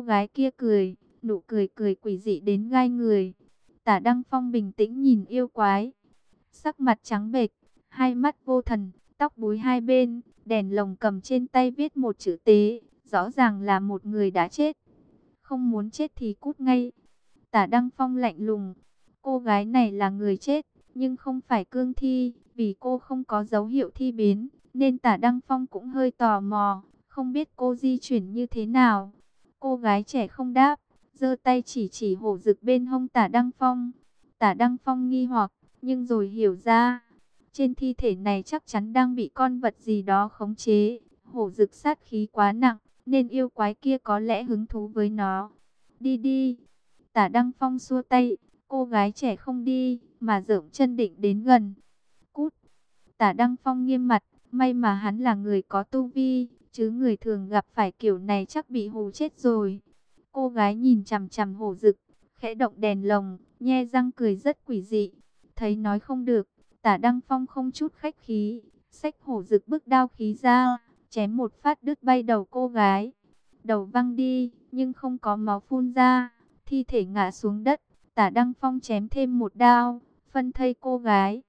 Cô gái kia cười, nụ cười cười quỷ dị đến gai người. Tả Đăng Phong bình tĩnh nhìn yêu quái. Sắc mặt trắng bệch, hai mắt vô thần, tóc búi hai bên, đèn lồng cầm trên tay viết một chữ tế, rõ ràng là một người đã chết. Không muốn chết thì cút ngay. Tả Đăng Phong lạnh lùng, cô gái này là người chết, nhưng không phải cương thi, vì cô không có dấu hiệu thi biến, nên tả Đăng Phong cũng hơi tò mò, không biết cô di chuyển như thế nào. Cô gái trẻ không đáp, giơ tay chỉ chỉ hổ rực bên hông tả Đăng Phong. Tả Đăng Phong nghi hoặc, nhưng rồi hiểu ra, trên thi thể này chắc chắn đang bị con vật gì đó khống chế. Hổ rực sát khí quá nặng, nên yêu quái kia có lẽ hứng thú với nó. Đi đi. Tả Đăng Phong xua tay, cô gái trẻ không đi, mà dởm chân định đến gần. Cút. Tả Đăng Phong nghiêm mặt, may mà hắn là người có tu vi, chứ người thường gặp phải kiểu này chắc bị hù chết rồi. Cô gái nhìn chằm chằm hổ rực, khẽ động đèn lồng, nhe răng cười rất quỷ dị. Thấy nói không được, tả Đăng Phong không chút khách khí, xách hổ rực bức đao khí ra, chém một phát đứt bay đầu cô gái. Đầu văng đi, nhưng không có máu phun ra, thi thể ngã xuống đất, tả Đăng Phong chém thêm một đao, phân thây cô gái.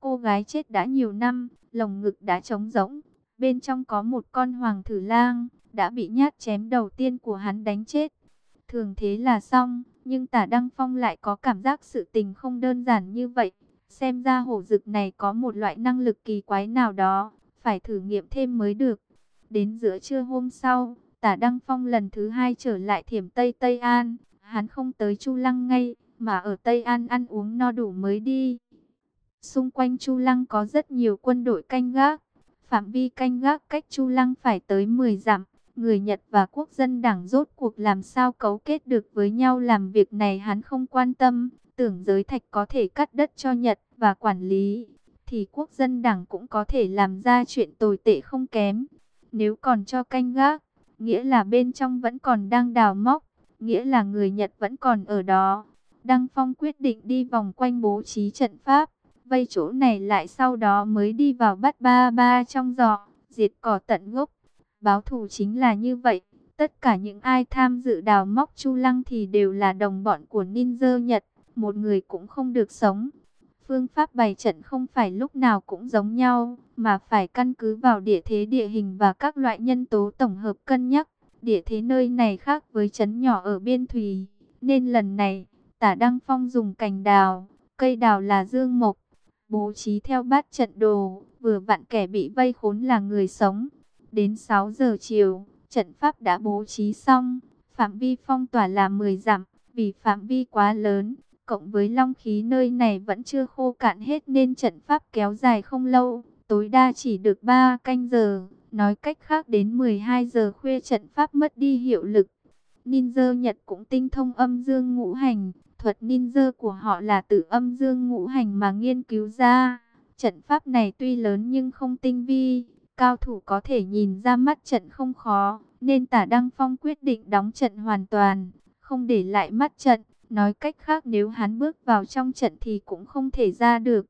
Cô gái chết đã nhiều năm, lồng ngực đã trống rỗng, bên trong có một con hoàng thử lang, đã bị nhát chém đầu tiên của hắn đánh chết. Thường thế là xong, nhưng tả Đăng Phong lại có cảm giác sự tình không đơn giản như vậy. Xem ra hổ dực này có một loại năng lực kỳ quái nào đó, phải thử nghiệm thêm mới được. Đến giữa trưa hôm sau, tả Đăng Phong lần thứ hai trở lại thiểm Tây Tây An. Hắn không tới Chu Lăng ngay, mà ở Tây An ăn uống no đủ mới đi. Xung quanh Chu Lăng có rất nhiều quân đội canh gác. Phạm vi canh gác cách Chu Lăng phải tới 10 dặm. Người Nhật và quốc dân đảng rốt cuộc làm sao cấu kết được với nhau làm việc này hắn không quan tâm. Tưởng giới thạch có thể cắt đất cho Nhật và quản lý, thì quốc dân đảng cũng có thể làm ra chuyện tồi tệ không kém. Nếu còn cho canh gác, nghĩa là bên trong vẫn còn đang đào móc, nghĩa là người Nhật vẫn còn ở đó. Đăng Phong quyết định đi vòng quanh bố trí trận pháp, vây chỗ này lại sau đó mới đi vào bắt ba ba trong giọ, diệt cỏ tận gốc. Báo thù chính là như vậy, tất cả những ai tham dự đào móc Chu Lăng thì đều là đồng bọn của ninja Nhật, một người cũng không được sống. Phương pháp bày trận không phải lúc nào cũng giống nhau, mà phải căn cứ vào địa thế địa hình và các loại nhân tố tổng hợp cân nhắc. Địa thế nơi này khác với trấn nhỏ ở biên thùy, nên lần này, tả Đăng Phong dùng cành đào, cây đào là dương mộc, bố trí theo bát trận đồ, vừa vặn kẻ bị vây khốn là người sống. Đến 6 giờ chiều, trận pháp đã bố trí xong, phạm vi phong tỏa là 10 dặm, vì phạm vi quá lớn, cộng với long khí nơi này vẫn chưa khô cạn hết nên trận pháp kéo dài không lâu, tối đa chỉ được 3 canh giờ, nói cách khác đến 12 giờ khuya trận pháp mất đi hiệu lực. Ninja Nhật cũng tinh thông âm dương ngũ hành, thuật ninja của họ là tự âm dương ngũ hành mà nghiên cứu ra. Trận pháp này tuy lớn nhưng không tinh vi, cao thủ có thể nhìn ra mắt trận không khó, nên tả Đăng Phong quyết định đóng trận hoàn toàn, không để lại mắt trận. Nói cách khác nếu hắn bước vào trong trận thì cũng không thể ra được.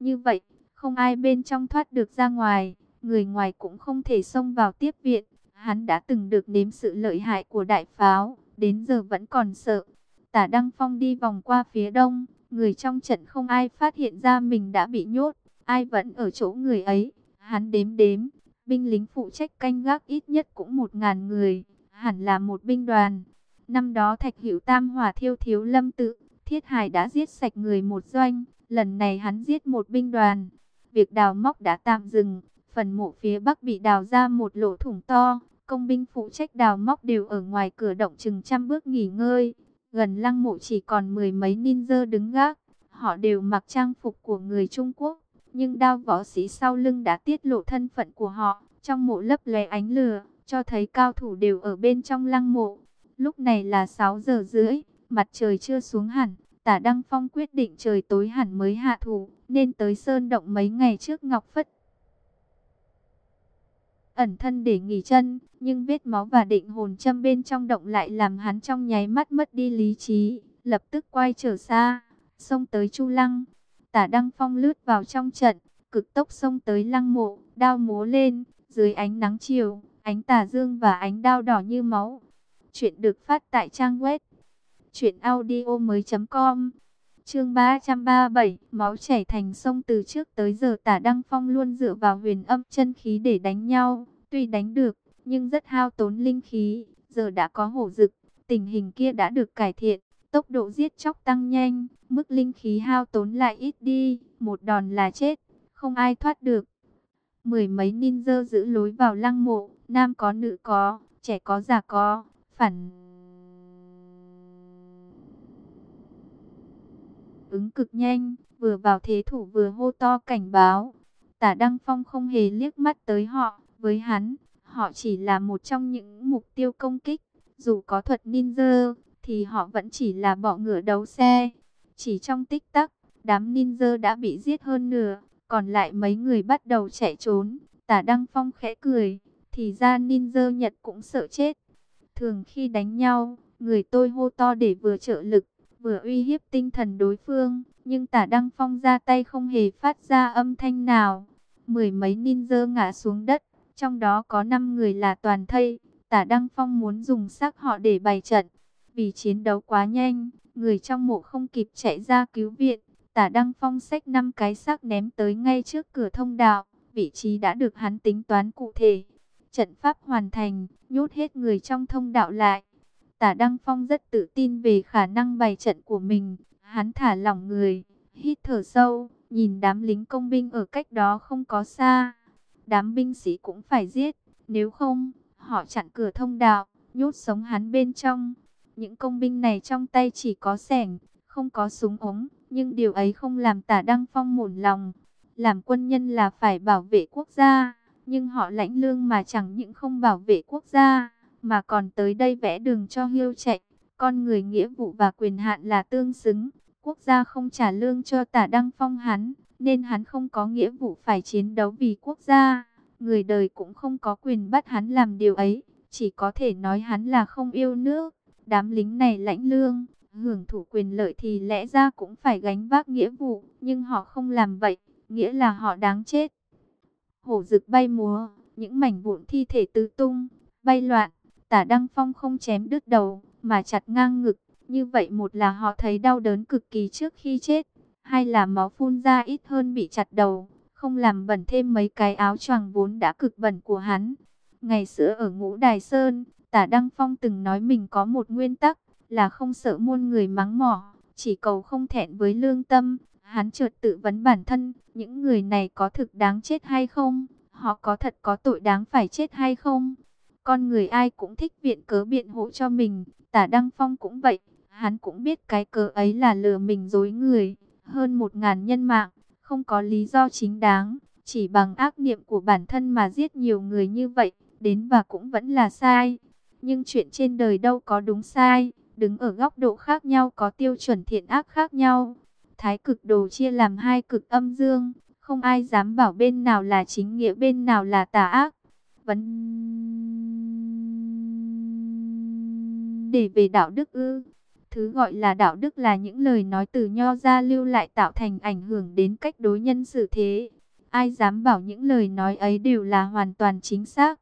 Như vậy, không ai bên trong thoát được ra ngoài, người ngoài cũng không thể xông vào tiếp viện. Hắn đã từng được nếm sự lợi hại của đại pháo, đến giờ vẫn còn sợ. Tả Đăng Phong đi vòng qua phía đông, người trong trận không ai phát hiện ra mình đã bị nhốt, ai vẫn ở chỗ người ấy. Hắn đếm đếm, binh lính phụ trách canh gác ít nhất cũng một ngàn người, hẳn là một binh đoàn. Năm đó Thạch Hữu Tam hỏa thiêu thiếu lâm tự, Thiết Hải đã giết sạch người một doanh, lần này hắn giết một binh đoàn. Việc đào móc đã tạm dừng, phần mộ phía bắc bị đào ra một lỗ thủng to, công binh phụ trách đào móc đều ở ngoài cửa động chừng trăm bước nghỉ ngơi. Gần lăng mộ chỉ còn mười mấy ninja đứng gác, họ đều mặc trang phục của người Trung Quốc, nhưng đao võ sĩ sau lưng đã tiết lộ thân phận của họ, trong mộ lấp lóe ánh lửa, cho thấy cao thủ đều ở bên trong lăng mộ. Lúc này là 6 giờ rưỡi, mặt trời chưa xuống hẳn, tả Đăng Phong quyết định trời tối hẳn mới hạ thủ, nên tới Sơn Động mấy ngày trước Ngọc Phất. Ẩn thân để nghỉ chân, nhưng vết máu và định hồn châm bên trong động lại làm hắn trong nháy mắt mất đi lý trí, lập tức quay trở xa, xông tới Chu Lăng. Tả Đăng Phong lướt vào trong trận, cực tốc xông tới lăng mộ, đao múa lên, dưới ánh nắng chiều, ánh tà dương và ánh đao đỏ như máu, Chuyện được phát tại trang web truyệnaudiomoi.com. Chương 337, máu chảy thành sông từ trước tới giờ Tả Đăng Phong luôn dựa vào huyền âm chân khí để đánh nhau, tuy đánh được, nhưng rất hao tốn linh khí, giờ đã có hổ dực, tình hình kia đã được cải thiện, tốc độ giết chóc tăng nhanh, mức linh khí hao tốn lại ít đi, một đòn là chết, không ai thoát được. Mười mấy ninja giữ lối vào lăng mộ, nam có nữ có, trẻ có già có, phản ứng cực nhanh, vừa vào thế thủ vừa hô to cảnh báo. Tả Đăng Phong không hề liếc mắt tới họ, với hắn, họ chỉ là một trong những mục tiêu công kích. Dù có thuật ninja, thì họ vẫn chỉ là bọ ngựa đấu xe. Chỉ trong tích tắc, đám ninja đã bị giết hơn nửa, còn lại mấy người bắt đầu chạy trốn. Tả Đăng Phong khẽ cười, thì ra ninja Nhật cũng sợ chết. Thường khi đánh nhau, người tôi hô to để vừa trợ lực, vừa uy hiếp tinh thần đối phương, nhưng tả Đăng Phong ra tay không hề phát ra âm thanh nào. Mười mấy ninja ngã xuống đất, trong đó có 5 người là toàn thây. Tả Đăng Phong muốn dùng xác họ để bày trận. Vì chiến đấu quá nhanh, người trong mộ không kịp chạy ra cứu viện. Tả Đăng Phong xách 5 cái xác ném tới ngay trước cửa thông đạo. Vị trí đã được hắn tính toán cụ thể. Trận pháp hoàn thành, nhốt hết người trong thông đạo lại. Tả Đăng Phong rất tự tin về khả năng bày trận của mình. Hắn thả lỏng người, hít thở sâu, nhìn đám lính công binh ở cách đó không có xa. Đám binh sĩ cũng phải giết, nếu không, họ chặn cửa thông đạo, nhốt sống hắn bên trong. Những công binh này trong tay chỉ có sẻng, không có súng ống, nhưng điều ấy không làm tả Đăng Phong mổn lòng. Làm quân nhân là phải bảo vệ quốc gia, nhưng họ lãnh lương mà chẳng những không bảo vệ quốc gia mà còn tới đây vẽ đường cho hiêu chạy. Con người nghĩa vụ và quyền hạn là tương xứng. Quốc gia không trả lương cho tả đăng phong hắn, nên hắn không có nghĩa vụ phải chiến đấu vì quốc gia. Người đời cũng không có quyền bắt hắn làm điều ấy, chỉ có thể nói hắn là không yêu nước. Đám lính này lãnh lương, hưởng thụ quyền lợi thì lẽ ra cũng phải gánh vác nghĩa vụ, nhưng họ không làm vậy, nghĩa là họ đáng chết. Hổ rực bay múa, những mảnh vụn thi thể tứ tung, bay loạn, Tả Đăng Phong không chém đứt đầu, mà chặt ngang ngực. Như vậy một là họ thấy đau đớn cực kỳ trước khi chết, hai là máu phun ra ít hơn bị chặt đầu, không làm bẩn thêm mấy cái áo choàng vốn đã cực bẩn của hắn. Ngày xưa ở ngũ Đài Sơn, Tả Đăng Phong từng nói mình có một nguyên tắc, là không sợ muôn người mắng mỏ, chỉ cầu không thẹn với lương tâm. Hắn chợt tự vấn bản thân, những người này có thực đáng chết hay không? Họ có thật có tội đáng phải chết hay không? Con người ai cũng thích viện cớ biện hộ cho mình, tả Đăng Phong cũng vậy, hắn cũng biết cái cớ ấy là lừa mình dối người, hơn một ngàn nhân mạng, không có lý do chính đáng, chỉ bằng ác niệm của bản thân mà giết nhiều người như vậy, đến và cũng vẫn là sai. Nhưng chuyện trên đời đâu có đúng sai, đứng ở góc độ khác nhau có tiêu chuẩn thiện ác khác nhau. Thái cực đồ chia làm hai cực âm dương, không ai dám bảo bên nào là chính nghĩa bên nào là tà ác. Vấn để về đạo đức ư? Thứ gọi là đạo đức là những lời nói từ nho ra lưu lại tạo thành ảnh hưởng đến cách đối nhân xử thế. Ai dám bảo những lời nói ấy đều là hoàn toàn chính xác?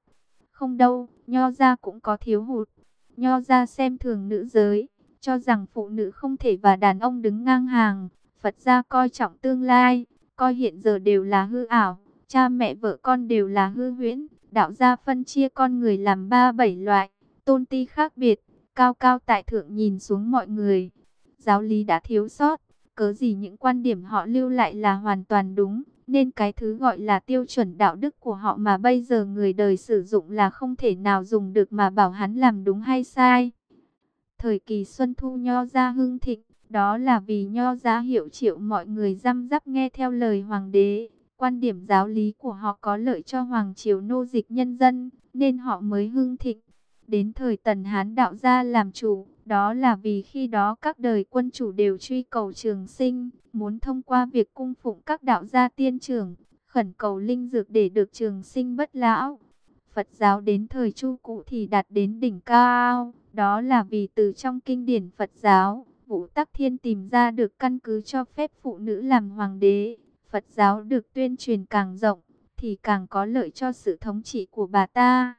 Không đâu, nho ra cũng có thiếu hụt. Nho ra xem thường nữ giới, cho rằng phụ nữ không thể và đàn ông đứng ngang hàng. Phật gia coi trọng tương lai, coi hiện giờ đều là hư ảo, cha mẹ vợ con đều là hư huyễn. Đạo gia phân chia con người làm ba bảy loại, tôn ti khác biệt, cao cao tại thượng nhìn xuống mọi người. Giáo lý đã thiếu sót, cớ gì những quan điểm họ lưu lại là hoàn toàn đúng, nên cái thứ gọi là tiêu chuẩn đạo đức của họ mà bây giờ người đời sử dụng là không thể nào dùng được mà bảo hắn làm đúng hay sai. Thời kỳ Xuân Thu Nho gia hưng thịnh, đó là vì Nho gia hiệu triệu mọi người răm rắp nghe theo lời Hoàng đế. Quan điểm giáo lý của họ có lợi cho Hoàng Triều nô dịch nhân dân, nên họ mới hưng thịnh. Đến thời Tần Hán đạo gia làm chủ, đó là vì khi đó các đời quân chủ đều truy cầu trường sinh, muốn thông qua việc cung phụng các đạo gia tiên trưởng, khẩn cầu linh dược để được trường sinh bất lão. Phật giáo đến thời Chu Cụ thì đạt đến đỉnh cao, đó là vì từ trong kinh điển Phật giáo, Vũ Tắc Thiên tìm ra được căn cứ cho phép phụ nữ làm hoàng đế. Phật giáo được tuyên truyền càng rộng, thì càng có lợi cho sự thống trị của bà ta.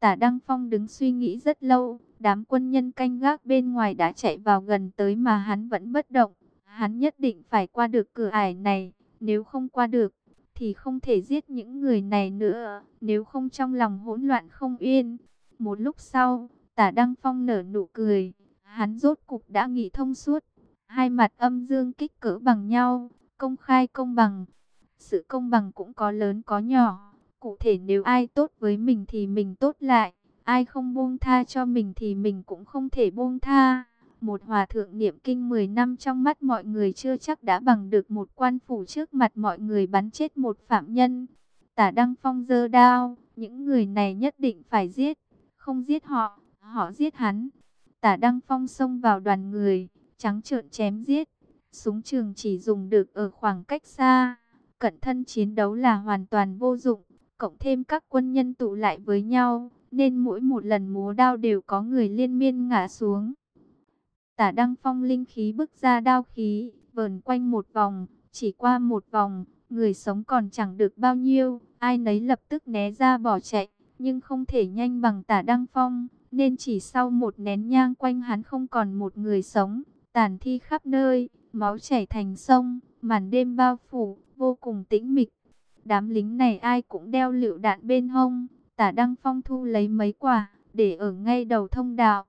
Tả Đăng Phong đứng suy nghĩ rất lâu, Đám quân nhân canh gác bên ngoài đã chạy vào gần tới mà hắn vẫn bất động. Hắn nhất định phải qua được cửa ải này, nếu không qua được, thì không thể giết những người này nữa, nếu không trong lòng hỗn loạn không yên. Một lúc sau, tả Đăng Phong nở nụ cười, hắn rốt cục đã nghĩ thông suốt. Hai mặt âm dương kích cỡ bằng nhau, công khai công bằng. Sự công bằng cũng có lớn có nhỏ. Cụ thể nếu ai tốt với mình thì mình tốt lại. Ai không buông tha cho mình thì mình cũng không thể buông tha. Một hòa thượng niệm kinh 10 năm trong mắt mọi người chưa chắc đã bằng được một quan phủ trước mặt mọi người bắn chết một phạm nhân. Tả Đăng Phong dơ đao, những người này nhất định phải giết. Không giết họ, họ giết hắn. Tả Đăng Phong xông vào đoàn người, trắng trợn chém giết. Súng trường chỉ dùng được ở khoảng cách xa. Cận thân chiến đấu là hoàn toàn vô dụng. Cộng thêm các quân nhân tụ lại với nhau, nên mỗi một lần múa đao đều có người liên miên ngã xuống. Tả Đăng Phong linh khí bức ra đao khí, vờn quanh một vòng, chỉ qua một vòng, người sống còn chẳng được bao nhiêu, ai nấy lập tức né ra bỏ chạy, nhưng không thể nhanh bằng Tả Đăng Phong, nên chỉ sau một nén nhang quanh hắn không còn một người sống, tàn thi khắp nơi, máu chảy thành sông, màn đêm bao phủ, vô cùng tĩnh mịch. Đám lính này ai cũng đeo lựu đạn bên hông, Tả Đăng Phong thu lấy mấy quả, để ở ngay đầu thông đạo.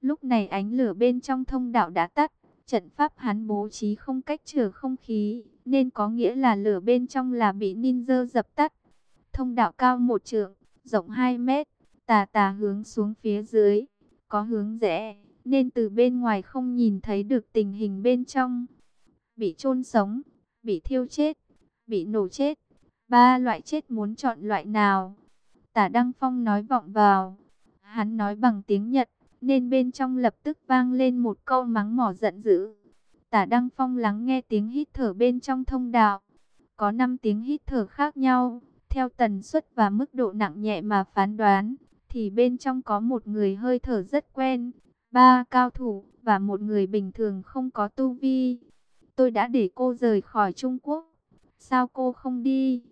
Lúc này ánh lửa bên trong thông đạo đã tắt, trận pháp hắn bố trí không cách trở không khí, nên có nghĩa là lửa bên trong là bị ninja dập tắt. Thông đạo cao một trượng, rộng 2 mét, tà tà hướng xuống phía dưới, có hướng rẽ, nên từ bên ngoài không nhìn thấy được tình hình bên trong. Bị chôn sống, bị thiêu chết, bị nổ chết, ba loại chết muốn chọn loại nào? Tả Đăng Phong nói vọng vào. Hắn nói bằng tiếng Nhật, nên bên trong lập tức vang lên một câu mắng mỏ giận dữ. Tả Đăng Phong lắng nghe tiếng hít thở bên trong thông đạo. Có 5 tiếng hít thở khác nhau, theo tần suất và mức độ nặng nhẹ mà phán đoán, thì bên trong có một người hơi thở rất quen, ba cao thủ và một người bình thường không có tu vi. Tôi đã để cô rời khỏi Trung Quốc, sao cô không đi?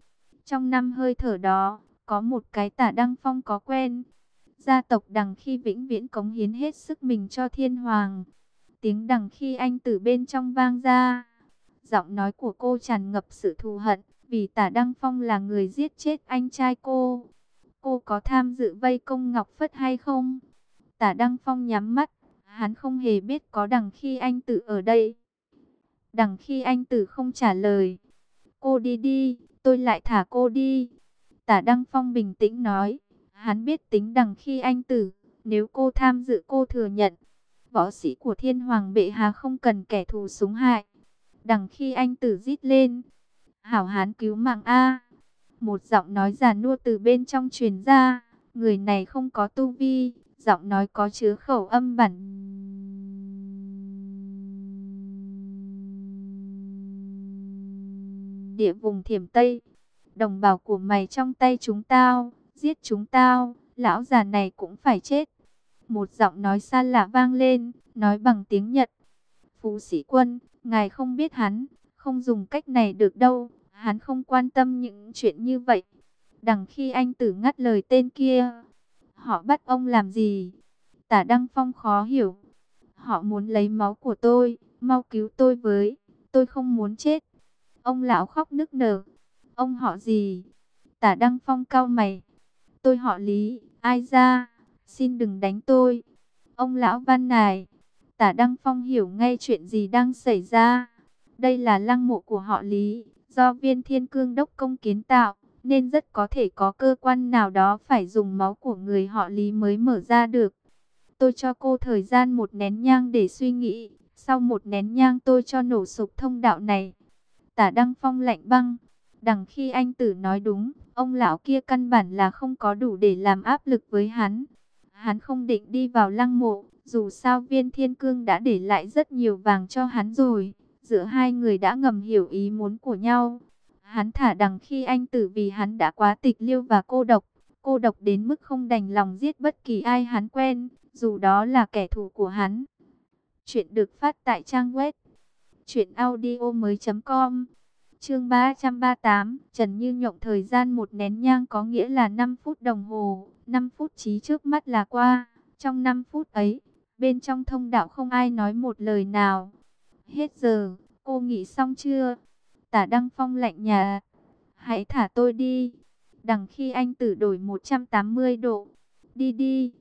Trong năm hơi thở đó, có một cái tả Đăng Phong có quen. Gia tộc đằng khi vĩnh viễn cống hiến hết sức mình cho thiên hoàng. Tiếng đằng khi anh từ bên trong vang ra. Giọng nói của cô tràn ngập sự thù hận, vì tả Đăng Phong là người giết chết anh trai cô. Cô có tham dự vây công Ngọc Phất hay không? Tả Đăng Phong nhắm mắt, hắn không hề biết có đằng khi anh tử ở đây. Đằng khi anh tử không trả lời. Cô đi đi, tôi lại thả cô đi. Tả Đăng Phong bình tĩnh nói, hắn biết tính đằng khi anh tử, nếu cô tham dự cô thừa nhận. Võ sĩ của thiên hoàng bệ hạ không cần kẻ thù súng hại. Đằng khi anh tử rít lên, hảo hán cứu mạng A. Một giọng nói già nua từ bên trong truyền ra, người này không có tu vi, giọng nói có chứa khẩu âm bản. Địa vùng thiểm Tây đồng bào của mày trong tay chúng tao, giết chúng tao, lão già này cũng phải chết. Một giọng nói xa lạ vang lên, nói bằng tiếng Nhật. Phú sĩ quân, ngài không biết hắn, không dùng cách này được đâu, hắn không quan tâm những chuyện như vậy. Đằng khi anh tử ngắt lời tên kia, họ bắt ông làm gì? Tả Đăng Phong khó hiểu. Họ muốn lấy máu của tôi, mau cứu tôi với, tôi không muốn chết. Ông lão khóc nức nở, Ông họ gì? Tả Đăng Phong cao mày. Tôi họ Lý, ai ra? Xin đừng đánh tôi. Ông lão văn này. Tả Đăng Phong hiểu ngay chuyện gì đang xảy ra. Đây là lăng mộ của họ Lý, do viên thiên cương đốc công kiến tạo, nên rất có thể có cơ quan nào đó phải dùng máu của người họ Lý mới mở ra được. Tôi cho cô thời gian một nén nhang để suy nghĩ, sau một nén nhang tôi cho nổ sụp thông đạo này. Tả Đăng Phong lạnh băng, Đằng khi anh tử nói đúng, ông lão kia căn bản là không có đủ để làm áp lực với hắn. Hắn không định đi vào lăng mộ, dù sao viên thiên cương đã để lại rất nhiều vàng cho hắn rồi. Giữa hai người đã ngầm hiểu ý muốn của nhau. Hắn thả đằng khi anh tử vì hắn đã quá tịch liêu và cô độc. Cô độc đến mức không đành lòng giết bất kỳ ai hắn quen, dù đó là kẻ thù của hắn. Chuyện được phát tại trang web chuyện audio mới.com Chương 338, Trần Như Nhộng thời gian một nén nhang có nghĩa là 5 phút đồng hồ, 5 phút trí trước mắt là qua. Trong 5 phút ấy, bên trong thông đạo không ai nói một lời nào. Hết giờ, cô nghỉ xong chưa? Tả Đăng Phong lạnh nhà. Hãy thả tôi đi. Đằng khi anh tử đổi 180 độ. Đi đi.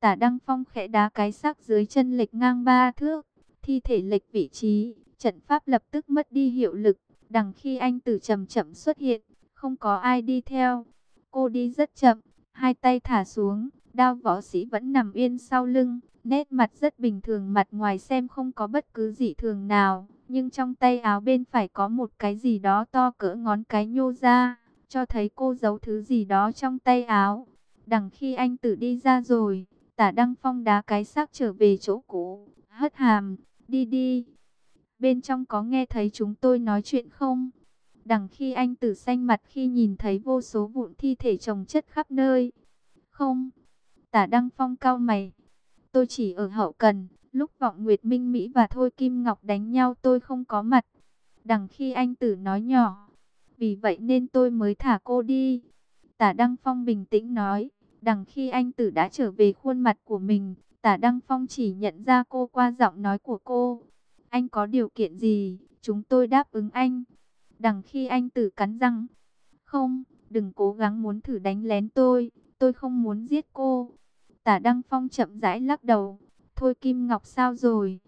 Tả Đăng Phong khẽ đá cái xác dưới chân lệch ngang ba thước. Thi thể lệch vị trí. Trận pháp lập tức mất đi hiệu lực. Đằng khi anh tử chậm chậm xuất hiện. Không có ai đi theo. Cô đi rất chậm. Hai tay thả xuống. Đao võ sĩ vẫn nằm yên sau lưng. Nét mặt rất bình thường mặt ngoài xem không có bất cứ gì thường nào. Nhưng trong tay áo bên phải có một cái gì đó to cỡ ngón cái nhô ra. Cho thấy cô giấu thứ gì đó trong tay áo. Đằng khi anh tử đi ra rồi, tả Đăng Phong đá cái xác trở về chỗ cũ. Hất hàm, đi đi. Bên trong có nghe thấy chúng tôi nói chuyện không? Đằng khi anh tử xanh mặt khi nhìn thấy vô số vụn thi thể chồng chất khắp nơi. Không. Tả Đăng Phong cao mày. Tôi chỉ ở hậu cần. Lúc vọng Nguyệt Minh Mỹ và Thôi Kim Ngọc đánh nhau tôi không có mặt. Đằng khi anh tử nói nhỏ. Vì vậy nên tôi mới thả cô đi. Tả Đăng Phong bình tĩnh nói. Đằng khi anh tử đã trở về khuôn mặt của mình. Tả Đăng Phong chỉ nhận ra cô qua giọng nói của cô. Anh có điều kiện gì? Chúng tôi đáp ứng anh. Đằng khi anh tử cắn răng. Không, đừng cố gắng muốn thử đánh lén tôi. Tôi không muốn giết cô. Tả Đăng Phong chậm rãi lắc đầu. Thôi Kim Ngọc sao rồi?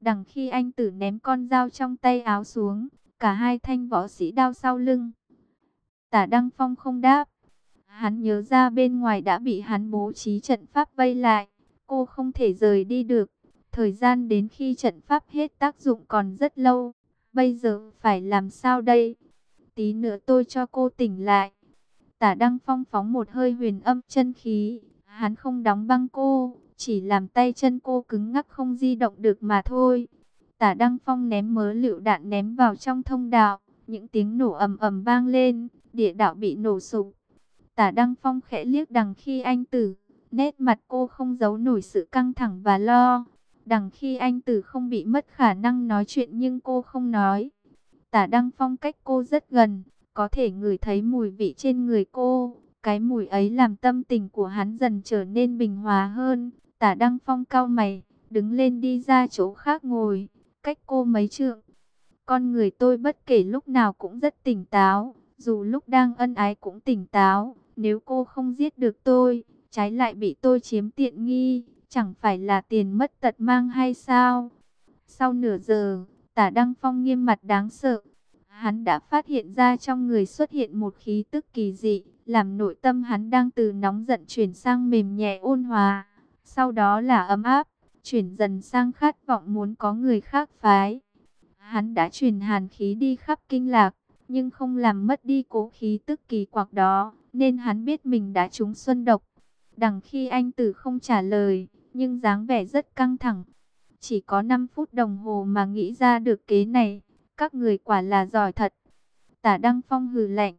Đằng khi anh tử ném con dao trong tay áo xuống, cả hai thanh võ sĩ đao sau lưng. Tả Đăng Phong không đáp. Hắn nhớ ra bên ngoài đã bị hắn bố trí trận pháp vây lại. Cô không thể rời đi được. Thời gian đến khi trận pháp hết tác dụng còn rất lâu. Bây giờ phải làm sao đây? Tí nữa tôi cho cô tỉnh lại. Tả Đăng Phong phóng một hơi huyền âm chân khí. Hắn không đóng băng cô, chỉ làm tay chân cô cứng ngắc không di động được mà thôi. Tả Đăng Phong ném mớ lựu đạn ném vào trong thông đạo, những tiếng nổ ầm ầm vang lên, địa đạo bị nổ sụp. Tả Đăng Phong khẽ liếc đằng khi anh tử, nét mặt cô không giấu nổi sự căng thẳng và lo. Đằng khi anh tử không bị mất khả năng nói chuyện nhưng cô không nói. Tả Đăng Phong cách cô rất gần, có thể ngửi thấy mùi vị trên người cô. Cái mùi ấy làm tâm tình của hắn dần trở nên bình hòa hơn. Tả Đăng Phong cao mày, đứng lên đi ra chỗ khác ngồi, cách cô mấy trượng. Con người tôi bất kể lúc nào cũng rất tỉnh táo, dù lúc đang ân ái cũng tỉnh táo. Nếu cô không giết được tôi, trái lại bị tôi chiếm tiện nghi, chẳng phải là tiền mất tật mang hay sao? Sau nửa giờ, tả Đăng Phong nghiêm mặt đáng sợ. Hắn đã phát hiện ra trong người xuất hiện một khí tức kỳ dị, làm nội tâm hắn đang từ nóng giận chuyển sang mềm nhẹ ôn hòa. Sau đó là ấm áp, chuyển dần sang khát vọng muốn có người khác phái. Hắn đã truyền hàn khí đi khắp kinh lạc, nhưng không làm mất đi cố khí tức kỳ quặc đó, nên hắn biết mình đã trúng xuân độc. Đằng khi anh tử không trả lời, nhưng dáng vẻ rất căng thẳng. Chỉ có 5 phút đồng hồ mà nghĩ ra được kế này, các người quả là giỏi thật. Tả Đăng Phong hừ lạnh.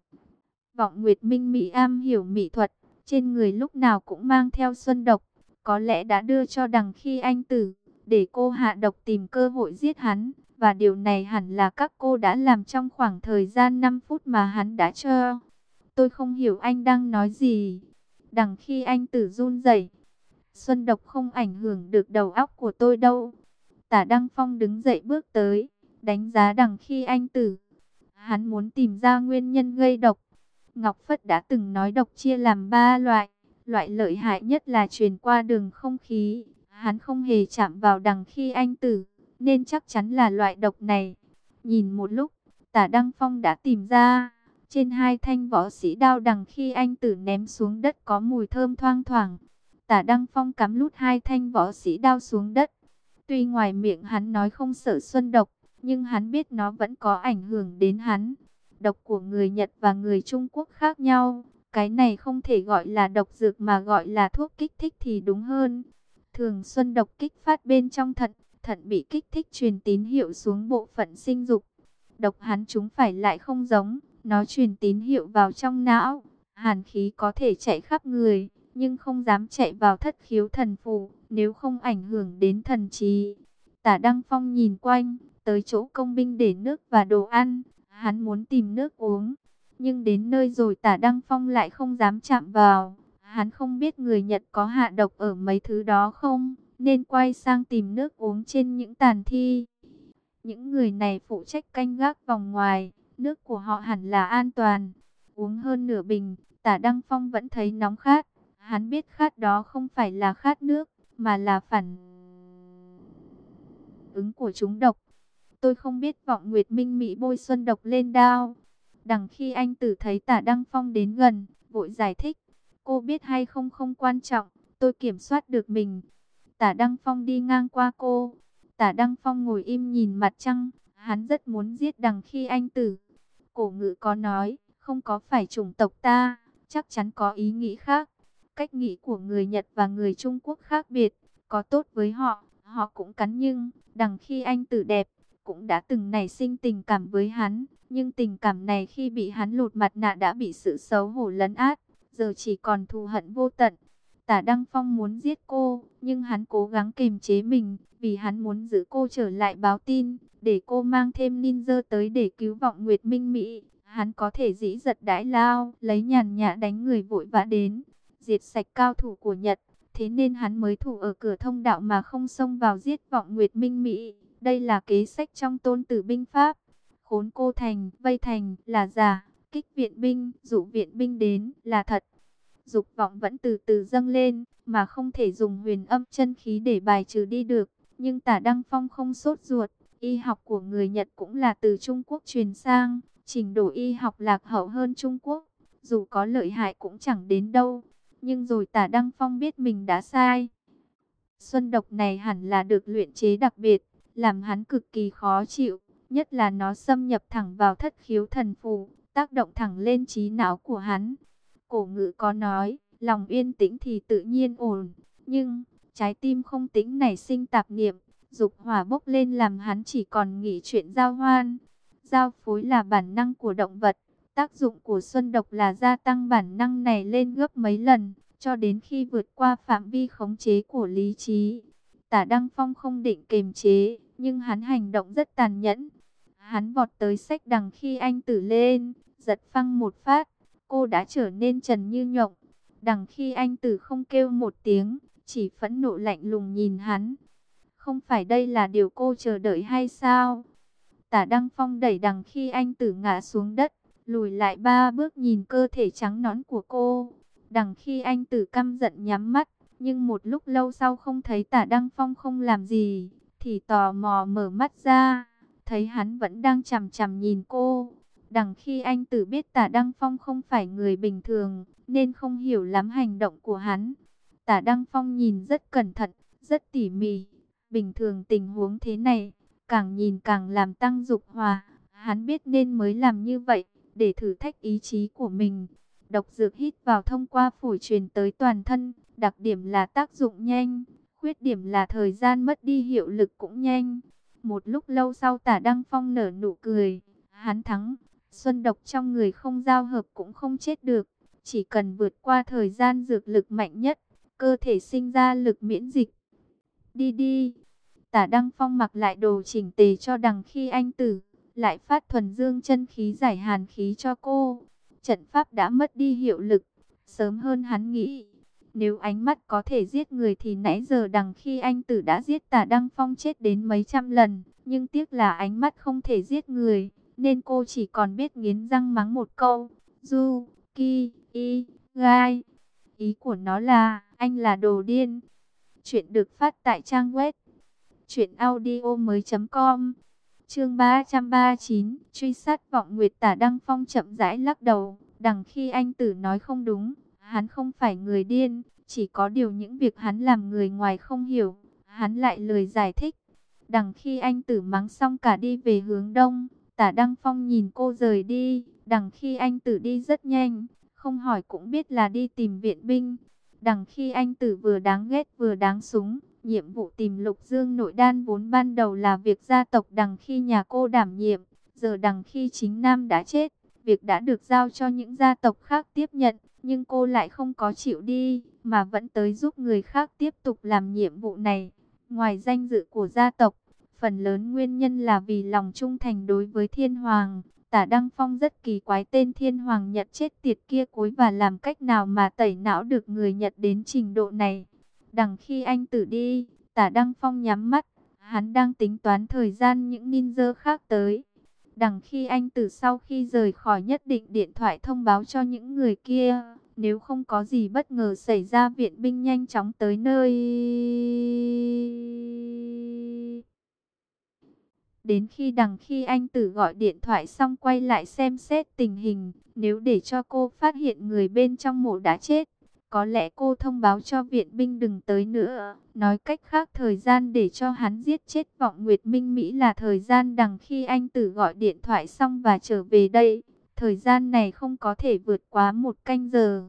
Vọng Nguyệt Minh Mỹ am hiểu mỹ thuật, trên người lúc nào cũng mang theo xuân độc có lẽ đã đưa cho đằng khi anh tử, để cô hạ độc tìm cơ hội giết hắn. Và điều này hẳn là các cô đã làm trong khoảng thời gian 5 phút mà hắn đã cho. Tôi không hiểu anh đang nói gì. Đằng khi anh tử run rẩy, Xuân độc không ảnh hưởng được đầu óc của tôi đâu. Tả Đăng Phong đứng dậy bước tới, đánh giá đằng khi anh tử. Hắn muốn tìm ra nguyên nhân gây độc. Ngọc Phất đã từng nói độc chia làm ba loại. Loại lợi hại nhất là truyền qua đường không khí. Hắn không hề chạm vào đằng khi anh tử, nên chắc chắn là loại độc này. Nhìn một lúc, tả Đăng Phong đã tìm ra. Trên hai thanh võ sĩ đao đằng khi anh tử ném xuống đất có mùi thơm thoang thoảng. Tả Đăng Phong cắm lút hai thanh võ sĩ đao xuống đất. Tuy ngoài miệng hắn nói không sợ xuân độc, nhưng hắn biết nó vẫn có ảnh hưởng đến hắn. Độc của người Nhật và người Trung Quốc khác nhau. Cái này không thể gọi là độc dược mà gọi là thuốc kích thích thì đúng hơn. Thường xuân độc kích phát bên trong thận, thận bị kích thích truyền tín hiệu xuống bộ phận sinh dục. Độc hắn chúng phải lại không giống, nó truyền tín hiệu vào trong não. Hàn khí có thể chạy khắp người, nhưng không dám chạy vào thất khiếu thần phủ, nếu không ảnh hưởng đến thần trí. Tả Đăng Phong nhìn quanh, tới chỗ công binh để nước và đồ ăn, hắn muốn tìm nước uống. Nhưng đến nơi rồi tả Đăng Phong lại không dám chạm vào. Hắn không biết người Nhật có hạ độc ở mấy thứ đó không, nên quay sang tìm nước uống trên những tàn thi. Những người này phụ trách canh gác vòng ngoài, nước của họ hẳn là an toàn. Uống hơn nửa bình, tả Đăng Phong vẫn thấy nóng khát. Hắn biết khát đó không phải là khát nước, mà là phản ứng của chúng độc. Tôi không biết vọng Nguyệt Minh Mỹ bôi xuân độc lên đao. Đằng khi anh tử thấy tả Đăng Phong đến gần, vội giải thích. Cô biết hay không không quan trọng, tôi kiểm soát được mình. Tả Đăng Phong đi ngang qua cô. Tả Đăng Phong ngồi im nhìn mặt trăng. Hắn rất muốn giết đằng khi anh tử. Cổ ngữ có nói, không có phải chủng tộc ta, chắc chắn có ý nghĩ khác. Cách nghĩ của người Nhật và người Trung Quốc khác biệt, có tốt với họ, họ cũng cắn nhưng, đằng khi anh tử đẹp, cũng đã từng nảy sinh tình cảm với hắn. Nhưng tình cảm này khi bị hắn lột mặt nạ đã bị sự xấu hổ lấn át, giờ chỉ còn thù hận vô tận. Tả Đăng Phong muốn giết cô, nhưng hắn cố gắng kiềm chế mình, vì hắn muốn giữ cô trở lại báo tin, để cô mang thêm ninja tới để cứu vọng Nguyệt Minh Mỹ. Hắn có thể dĩ giật đãi lao, lấy nhàn nhã đánh người vội vã đến, diệt sạch cao thủ của Nhật. Thế nên hắn mới thủ ở cửa thông đạo mà không xông vào giết vọng Nguyệt Minh Mỹ. Đây là kế sách trong tôn tử binh pháp. Khốn cô thành, vây thành là giả, kích viện binh, dụ viện binh đến là thật. Dục vọng vẫn từ từ dâng lên, mà không thể dùng huyền âm chân khí để bài trừ đi được. Nhưng tả Đăng Phong không sốt ruột, y học của người Nhật cũng là từ Trung Quốc truyền sang, trình độ y học lạc hậu hơn Trung Quốc, dù có lợi hại cũng chẳng đến đâu. Nhưng rồi tả Đăng Phong biết mình đã sai. Xuân độc này hẳn là được luyện chế đặc biệt, làm hắn cực kỳ khó chịu, nhất là nó xâm nhập thẳng vào thất khiếu thần phù, tác động thẳng lên trí não của hắn. Cổ ngữ có nói, lòng yên tĩnh thì tự nhiên ổn, nhưng trái tim không tĩnh nảy sinh tạp niệm, dục hỏa bốc lên làm hắn chỉ còn nghĩ chuyện giao hoan. Giao phối là bản năng của động vật, tác dụng của xuân độc là gia tăng bản năng này lên gấp mấy lần, cho đến khi vượt qua phạm vi khống chế của lý trí. Tả Đăng Phong không định kềm chế, nhưng hắn hành động rất tàn nhẫn. Hắn vọt tới sách đằng khi anh tử lên, giật phăng một phát, cô đã trở nên trần như nhộng. Đằng khi anh tử không kêu một tiếng, chỉ phẫn nộ lạnh lùng nhìn hắn. Không phải đây là điều cô chờ đợi hay sao? Tả Đăng Phong đẩy đằng khi anh tử ngã xuống đất, lùi lại ba bước nhìn cơ thể trắng nõn của cô. Đằng khi anh tử căm giận nhắm mắt, nhưng một lúc lâu sau không thấy tả Đăng Phong không làm gì, thì tò mò mở mắt ra, thấy hắn vẫn đang chằm chằm nhìn cô. Đằng khi anh tử biết tả Đăng Phong không phải người bình thường, nên không hiểu lắm hành động của hắn. Tả Đăng Phong nhìn rất cẩn thận, rất tỉ mỉ. Bình thường tình huống thế này, càng nhìn càng làm tăng dục hòa. Hắn biết nên mới làm như vậy, để thử thách ý chí của mình. Độc dược hít vào thông qua phổi truyền tới toàn thân, đặc điểm là tác dụng nhanh, khuyết điểm là thời gian mất đi hiệu lực cũng nhanh. Một lúc lâu sau tả Đăng Phong nở nụ cười, hắn thắng, xuân độc trong người không giao hợp cũng không chết được. Chỉ cần vượt qua thời gian dược lực mạnh nhất, cơ thể sinh ra lực miễn dịch. Đi đi, tả Đăng Phong mặc lại đồ chỉnh tề cho đằng khi anh tử, lại phát thuần dương chân khí giải hàn khí cho cô. Trận pháp đã mất đi hiệu lực, sớm hơn hắn nghĩ. Nếu ánh mắt có thể giết người thì nãy giờ đằng khi anh tử đã giết tả Đăng Phong chết đến mấy trăm lần. Nhưng tiếc là ánh mắt không thể giết người, nên cô chỉ còn biết nghiến răng mắng một câu. Du, ki, y, gai. Ý của nó là, anh là đồ điên. Chuyện được phát tại trang web. Chuyện audio mới com Chương 339, truy sát vọng Nguyệt Tả Đăng Phong chậm rãi lắc đầu, đằng khi anh tử nói không đúng, hắn không phải người điên, chỉ có điều những việc hắn làm người ngoài không hiểu, hắn lại lời giải thích. Đằng khi anh tử mắng xong cả đi về hướng đông, Tả Đăng Phong nhìn cô rời đi, đằng khi anh tử đi rất nhanh, không hỏi cũng biết là đi tìm viện binh. Đằng khi anh tử vừa đáng ghét vừa đáng súng, Nhiệm vụ tìm lục dương nội đan vốn ban đầu là việc gia tộc đằng khi nhà cô đảm nhiệm. Giờ đằng khi chính nam đã chết, việc đã được giao cho những gia tộc khác tiếp nhận. Nhưng cô lại không có chịu đi, mà vẫn tới giúp người khác tiếp tục làm nhiệm vụ này. Ngoài danh dự của gia tộc, phần lớn nguyên nhân là vì lòng trung thành đối với thiên hoàng. Tả Đăng Phong rất kỳ quái tên thiên hoàng Nhật chết tiệt kia cối và làm cách nào mà tẩy não được người Nhật đến trình độ này. Đằng khi anh tử đi, tả Đăng Phong nhắm mắt, hắn đang tính toán thời gian những ninja khác tới. Đằng khi anh tử sau khi rời khỏi nhất định điện thoại thông báo cho những người kia, nếu không có gì bất ngờ xảy ra viện binh nhanh chóng tới nơi. Đến khi đằng khi anh tử gọi điện thoại xong quay lại xem xét tình hình, nếu để cho cô phát hiện người bên trong mộ đã chết, có lẽ cô thông báo cho viện binh đừng tới nữa. Nói cách khác thời gian để cho hắn giết chết vọng Nguyệt Minh Mỹ là thời gian đằng khi anh tử gọi điện thoại xong và trở về đây. Thời gian này không có thể vượt quá một canh giờ.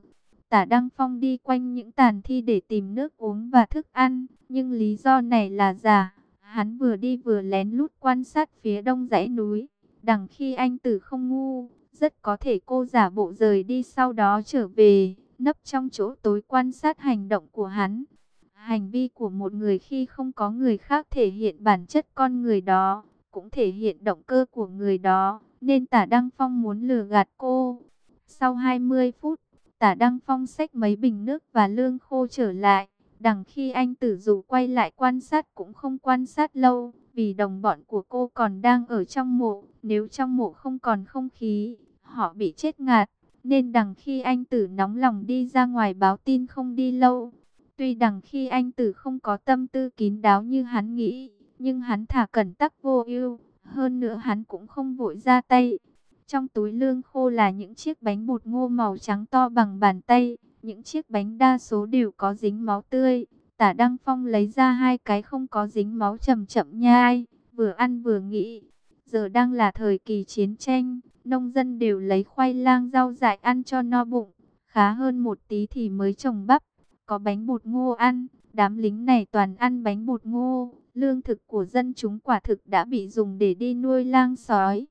Tả Đăng Phong đi quanh những tàn thi để tìm nước uống và thức ăn, nhưng lý do này là giả. Hắn vừa đi vừa lén lút quan sát phía đông dãy núi. Đằng khi anh tử không ngu, rất có thể cô giả bộ rời đi sau đó trở về, nấp trong chỗ tối quan sát hành động của hắn. Hành vi của một người khi không có người khác thể hiện bản chất con người đó, cũng thể hiện động cơ của người đó, nên tả Đăng Phong muốn lừa gạt cô. Sau 20 phút, tả Đăng Phong xách mấy bình nước và lương khô trở lại. Đằng khi anh tử dù quay lại quan sát cũng không quan sát lâu, vì đồng bọn của cô còn đang ở trong mộ. Nếu trong mộ không còn không khí, họ bị chết ngạt. Nên đằng khi anh tử nóng lòng đi ra ngoài báo tin không đi lâu. Tuy đằng khi anh tử không có tâm tư kín đáo như hắn nghĩ, nhưng hắn thả cẩn tắc vô ưu. Hơn nữa hắn cũng không vội ra tay. Trong túi lương khô là những chiếc bánh bột ngô màu trắng to bằng bàn tay. Những chiếc bánh đa số đều có dính máu tươi. Tả Đăng Phong lấy ra hai cái không có dính máu chậm chậm nhai, vừa ăn vừa nghĩ. Giờ đang là thời kỳ chiến tranh, nông dân đều lấy khoai lang rau dại ăn cho no bụng. Khá hơn một tí thì mới trồng bắp, có bánh bột ngô ăn. Đám lính này toàn ăn bánh bột ngô, lương thực của dân chúng quả thực đã bị dùng để đi nuôi lang sói.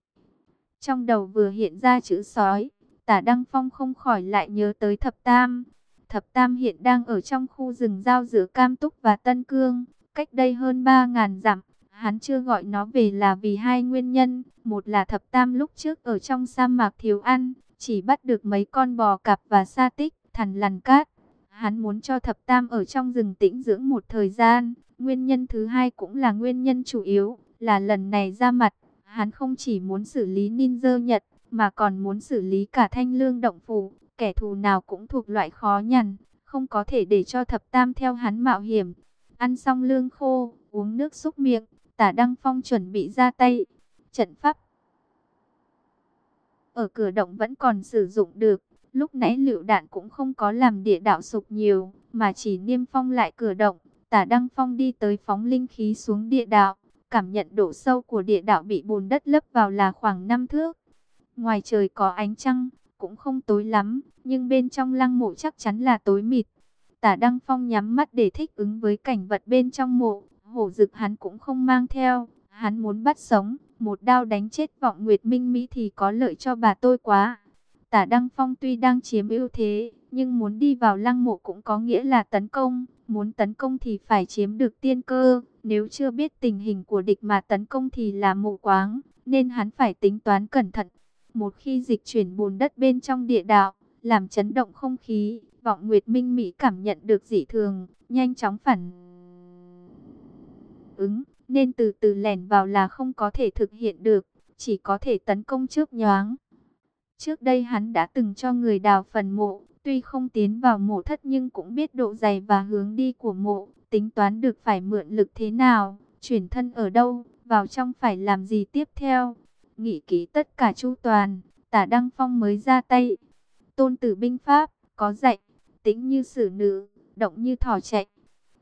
Trong đầu vừa hiện ra chữ sói, Tả Đăng Phong không khỏi lại nhớ tới Thập Tam. Thập Tam hiện đang ở trong khu rừng giao giữa Cam Túc và Tân Cương, cách đây hơn 3.000 dặm. Hắn chưa gọi nó về là vì hai nguyên nhân. Một là Thập Tam lúc trước ở trong sa mạc thiếu ăn, chỉ bắt được mấy con bò cạp và sa tích, thằn lằn cát. Hắn muốn cho Thập Tam ở trong rừng tĩnh dưỡng một thời gian. Nguyên nhân thứ hai cũng là nguyên nhân chủ yếu, là lần này ra mặt. Hắn không chỉ muốn xử lý ninja Nhật, mà còn muốn xử lý cả thanh lương động phủ. Kẻ thù nào cũng thuộc loại khó nhằn, không có thể để cho thập tam theo hắn mạo hiểm. Ăn xong lương khô, uống nước xúc miệng, tả Đăng Phong chuẩn bị ra tay. Trận pháp ở cửa động vẫn còn sử dụng được. Lúc nãy lựu đạn cũng không có làm địa đạo sụp nhiều, mà chỉ niêm phong lại cửa động. Tả Đăng Phong đi tới phóng linh khí xuống địa đạo, cảm nhận độ sâu của địa đạo bị bùn đất lấp vào là khoảng 5 thước. Ngoài trời có ánh trăng, cũng không tối lắm, nhưng bên trong lăng mộ chắc chắn là tối mịt. Tả Đăng Phong nhắm mắt để thích ứng với cảnh vật bên trong mộ, hổ dực hắn cũng không mang theo, hắn muốn bắt sống, một đao đánh chết vọng Nguyệt Minh Mỹ thì có lợi cho bà tôi quá. Tả Đăng Phong tuy đang chiếm ưu thế, nhưng muốn đi vào lăng mộ cũng có nghĩa là tấn công, muốn tấn công thì phải chiếm được tiên cơ, nếu chưa biết tình hình của địch mà tấn công thì là mộ quáng, nên hắn phải tính toán cẩn thận. Một khi dịch chuyển bùn đất bên trong địa đạo, làm chấn động không khí, vọng Nguyệt Minh Mỹ cảm nhận được dị thường, nhanh chóng phản ứng, nên từ từ lẻn vào là không có thể thực hiện được, chỉ có thể tấn công trước nhoáng. Trước đây hắn đã từng cho người đào phần mộ, tuy không tiến vào mộ thất nhưng cũng biết độ dày và hướng đi của mộ, tính toán được phải mượn lực thế nào, chuyển thân ở đâu, vào trong phải làm gì tiếp theo nghĩ kỹ tất cả chu toàn, tả Đăng Phong mới ra tay. Tôn tử binh pháp, có dạy, tính như xử nữ, động như thỏ chạy.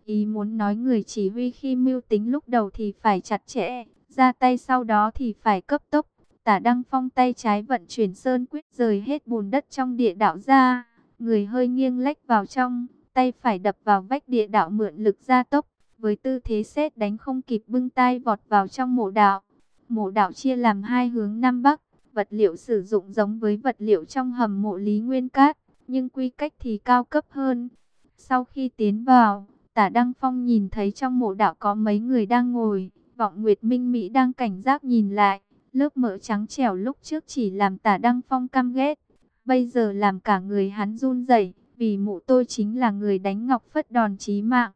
Ý muốn nói người chỉ huy khi mưu tính lúc đầu thì phải chặt chẽ, ra tay sau đó thì phải cấp tốc. Tả Đăng Phong tay trái vận chuyển sơn quyết rời hết bùn đất trong địa đạo ra, người hơi nghiêng lách vào trong, tay phải đập vào vách địa đạo mượn lực gia tốc, với tư thế xét đánh không kịp bưng tay vọt vào trong mộ đạo. Mộ đạo chia làm hai hướng Nam Bắc, vật liệu sử dụng giống với vật liệu trong hầm mộ Lý Nguyên Cát, nhưng quy cách thì cao cấp hơn. Sau khi tiến vào, tả Đăng Phong nhìn thấy trong mộ đạo có mấy người đang ngồi, vọng Nguyệt Minh Mỹ đang cảnh giác nhìn lại, Lớp mỡ trắng trẻo lúc trước chỉ làm tả Đăng Phong căm ghét. Bây giờ làm cả người hắn run rẩy vì mụ tôi chính là người đánh Ngọc Phất đòn chí mạng.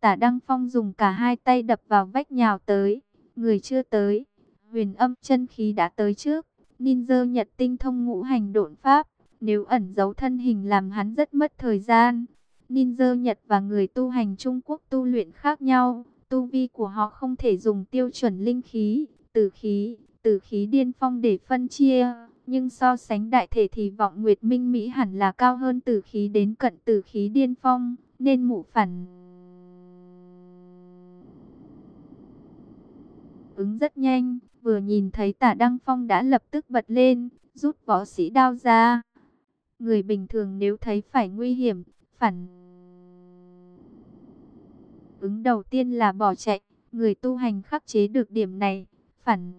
Tả Đăng Phong dùng cả hai tay đập vào vách nhào tới. Người chưa tới. Huyền âm chân khí đã tới trước. Ninja nhật tinh thông ngũ hành độn pháp. Nếu ẩn giấu thân hình làm hắn rất mất thời gian. Ninja Nhật và người tu hành Trung Quốc tu luyện khác nhau. Tu vi của họ không thể dùng tiêu chuẩn linh khí, tử khí, tử khí điên phong để phân chia. Nhưng so sánh đại thể thì vọng Nguyệt Minh Mỹ hẳn là cao hơn tử khí đến cận tử khí điên phong. Nên mụ phản ứng rất nhanh. Vừa nhìn thấy tả Đăng Phong đã lập tức bật lên, rút võ sĩ đao ra. Người bình thường nếu thấy phải nguy hiểm, phản ứng đầu tiên là bỏ chạy. Người tu hành khắc chế được điểm này, phản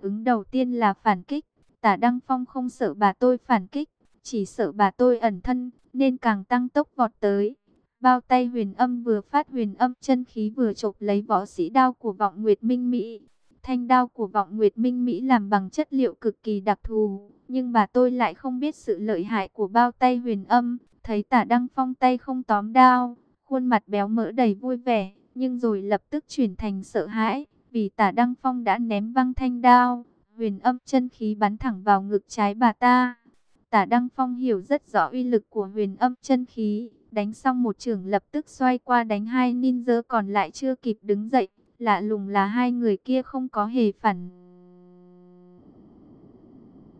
ứng đầu tiên là phản kích. Tả Đăng Phong không sợ bà tôi phản kích, chỉ sợ bà tôi ẩn thân, nên càng tăng tốc vọt tới. Bao tay huyền âm vừa phát huyền âm chân khí vừa chộp lấy võ sĩ đao của vọng Nguyệt Minh Mỹ. Thanh đao của vọng Nguyệt Minh Mỹ làm bằng chất liệu cực kỳ đặc thù, nhưng bà tôi lại không biết sự lợi hại của bao tay huyền âm. Thấy tả Đăng Phong tay không tóm đao, khuôn mặt béo mỡ đầy vui vẻ, nhưng rồi lập tức chuyển thành sợ hãi, vì tả Đăng Phong đã ném văng thanh đao, huyền âm chân khí bắn thẳng vào ngực trái bà ta. Tả Đăng Phong hiểu rất rõ uy lực của huyền âm chân khí, đánh xong một trường lập tức xoay qua đánh hai ninja còn lại chưa kịp đứng dậy, lạ lùng là hai người kia không có hề phản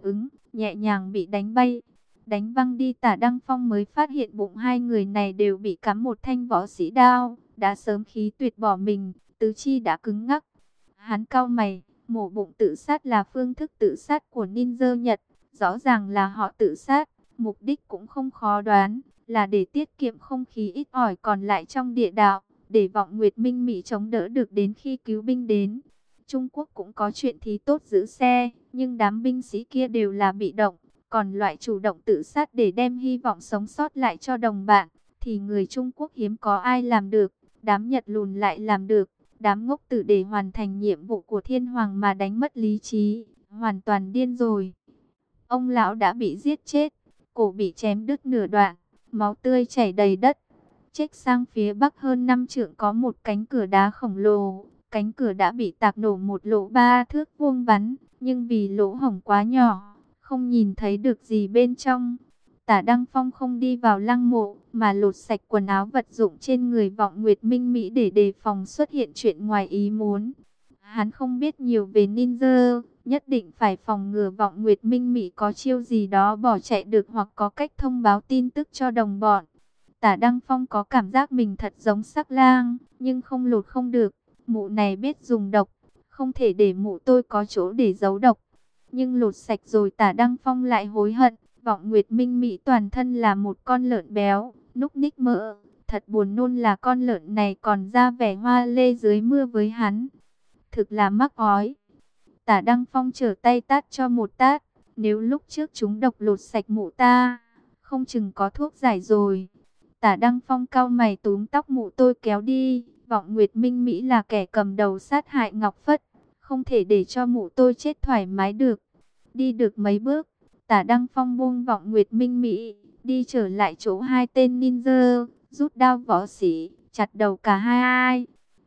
ứng, nhẹ nhàng bị đánh bay. Đánh văng đi tả Đăng Phong mới phát hiện bụng hai người này đều bị cắm một thanh võ sĩ đao, đã sớm khí tuyệt bỏ mình, tứ chi đã cứng ngắc. Hắn cao mày, mổ bụng tự sát là phương thức tự sát của ninja Nhật, rõ ràng là họ tự sát, mục đích cũng không khó đoán, là để tiết kiệm không khí ít ỏi còn lại trong địa đạo, để vọng Nguyệt Minh Mỹ chống đỡ được đến khi cứu binh đến. Trung Quốc cũng có chuyện thí tốt giữ xe, nhưng đám binh sĩ kia đều là bị động, còn loại chủ động tự sát để đem hy vọng sống sót lại cho đồng bạn, thì người Trung Quốc hiếm có ai làm được, đám Nhật lùn lại làm được, đám ngốc tử để hoàn thành nhiệm vụ của thiên hoàng mà đánh mất lý trí, hoàn toàn điên rồi. Ông lão đã bị giết chết, cổ bị chém đứt nửa đoạn, máu tươi chảy đầy đất. Trách sang phía bắc hơn năm trượng có một cánh cửa đá khổng lồ, cánh cửa đã bị tạc nổ một lỗ ba thước vuông vắn, nhưng vì lỗ hổng quá nhỏ không nhìn thấy được gì bên trong. Tả Đăng Phong không đi vào lăng mộ, mà lột sạch quần áo vật dụng trên người vọng Nguyệt Minh Mỹ để đề phòng xuất hiện chuyện ngoài ý muốn. Hắn không biết nhiều về ninja, nhất định phải phòng ngừa vọng Nguyệt Minh Mỹ có chiêu gì đó bỏ chạy được hoặc có cách thông báo tin tức cho đồng bọn. Tả Đăng Phong có cảm giác mình thật giống sắc lang, nhưng không lột không được. Mụ này biết dùng độc, không thể để mụ tôi có chỗ để giấu độc nhưng lột sạch rồi tả Đăng Phong lại hối hận. Vọng Nguyệt Minh Mỹ toàn thân là một con lợn béo, núc ních mỡ. Thật buồn nôn là con lợn này còn ra vẻ hoa lê dưới mưa với hắn. Thực là mắc ói. Tả Đăng Phong trở tay tát cho một tát. Nếu lúc trước chúng độc lột sạch mụ ta, không chừng có thuốc giải rồi. Tả Đăng Phong cao mày túm tóc mụ tôi kéo đi. Vọng Nguyệt Minh Mỹ là kẻ cầm đầu sát hại Ngọc Phất. Không thể để cho mụ tôi chết thoải mái được. Đi được mấy bước, tả Đăng Phong buông vọng Nguyệt Minh Mỹ, đi trở lại chỗ hai tên ninja, rút đao võ sĩ, chặt đầu cả hai ai.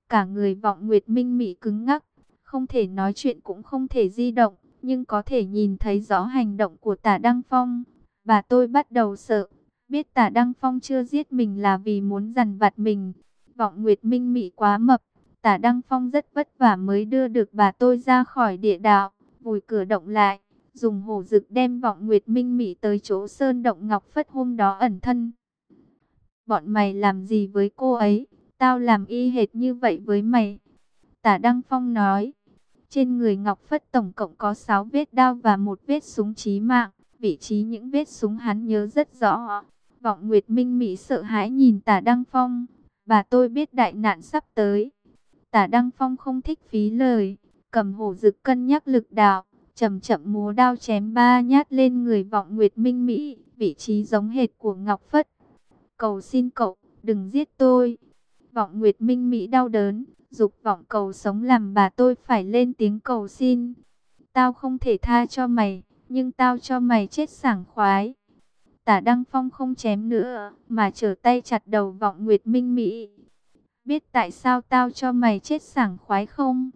Cả người vọng Nguyệt Minh Mỹ cứng ngắc, không thể nói chuyện cũng không thể di động, nhưng có thể nhìn thấy rõ hành động của tả Đăng Phong. Bà tôi bắt đầu sợ, biết tả Đăng Phong chưa giết mình là vì muốn dằn vặt mình. Vọng Nguyệt Minh Mị quá mập, tả Đăng Phong rất vất vả mới đưa được bà tôi ra khỏi địa đạo, vùi cửa động lại dùng hổ dực đem vọng Nguyệt Minh Mị tới chỗ Sơn Động Ngọc Phất hôm đó ẩn thân. Bọn mày làm gì với cô ấy? Tao làm y hệt như vậy với mày. Tả Đăng Phong nói, trên người Ngọc Phất tổng cộng có 6 vết đao và một vết súng chí mạng. Vị trí những vết súng hắn nhớ rất rõ. Vọng Nguyệt Minh Mỹ sợ hãi nhìn tả Đăng Phong. Bà tôi biết đại nạn sắp tới. Tả Đăng Phong không thích phí lời. Cầm hổ dực cân nhắc lực đạo chậm chậm múa đao chém ba nhát lên người vọng Nguyệt Minh Mỹ, vị trí giống hệt của Ngọc Phất. Cầu xin cậu, đừng giết tôi. Vọng Nguyệt Minh Mỹ đau đớn, dục vọng cầu sống làm bà tôi phải lên tiếng cầu xin. Tao không thể tha cho mày, nhưng tao cho mày chết sảng khoái. Tả Đăng Phong không chém nữa, mà trở tay chặt đầu Vọng Nguyệt Minh Mỹ. Biết tại sao tao cho mày chết sảng khoái không?